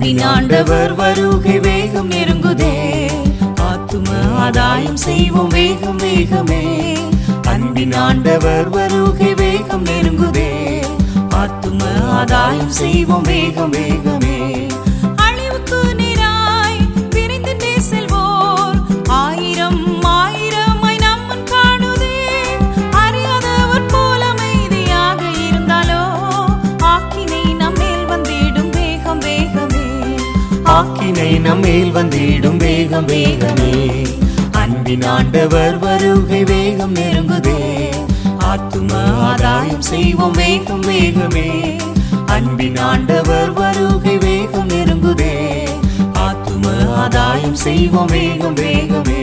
அன்பின் ஆண்டவர் வருகை வேகம் நெருங்குதே. ஆத்தும ஆதாயம் செய்வோம் வேகம் வேகமே. அன்பின் ஆண்டவர் வருகை வேகம் நெருங்குதே. ஆத்தும ஆதாயம் செய்வோம் வேகம் வேகமே. ஆக்கினை நம்மேல் வந்திடும் வேகம் வேகமே. அன்பின் ஆண்டவர் வருகை வேகம் நெருங்குதே. ஆத்தும ஆதாயம் செய்வோம் வேகம் வேகமே. அன்பின் ஆண்டவர் வருகை வேகம் நெருங்குதே. ஆத்தும ஆதாயம் செய்வோம் வேகம் வேகமே.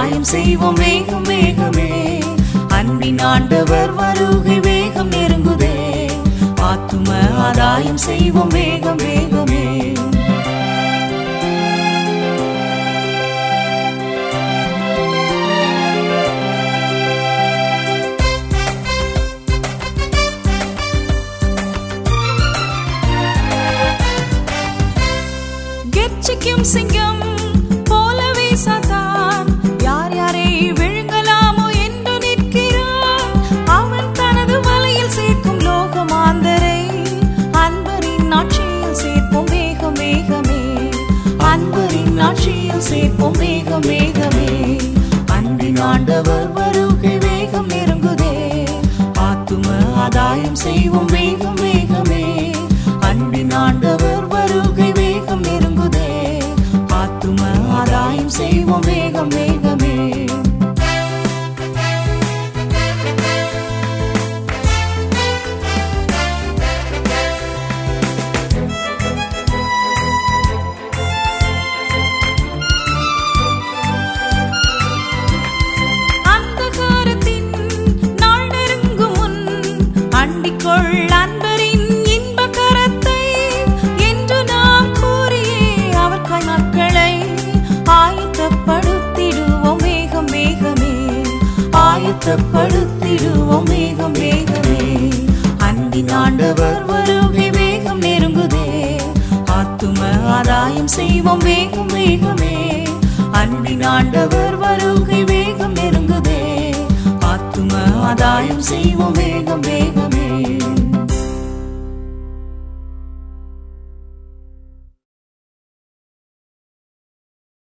ஆதாயம் செய்வோம். வேகம் வேகமே அன்பின் ஆண்டவர் வருகை வேகம் நெருங்குதே. ஆத்தும ஆதாயம் செய்வோம். வேகம் வேகமே சிங்கம் சாட்சியில் சேர்ப்போம் வேகம் மேகமே. அன்பின் ஆண்டவர் வருகை வேகம் நெருங்குதே. ஆத்தும ஆதாயம் செய்வோம் வேகம் ஆயத்தப்படுத்திடுவோம் வேகம் வேகமே அன்பின் ஆண்டவர் வருகை வேகம் நெருங்குதே. ஆத்தும ஆதாயம் செய்வோம். வேகம் வேகமே அன்பின் ஆண்டவர் வருகை வேகம் நெருங்குதே. ஆத்தும ஆதாயம் செய்வோம். வேகம் வேகமே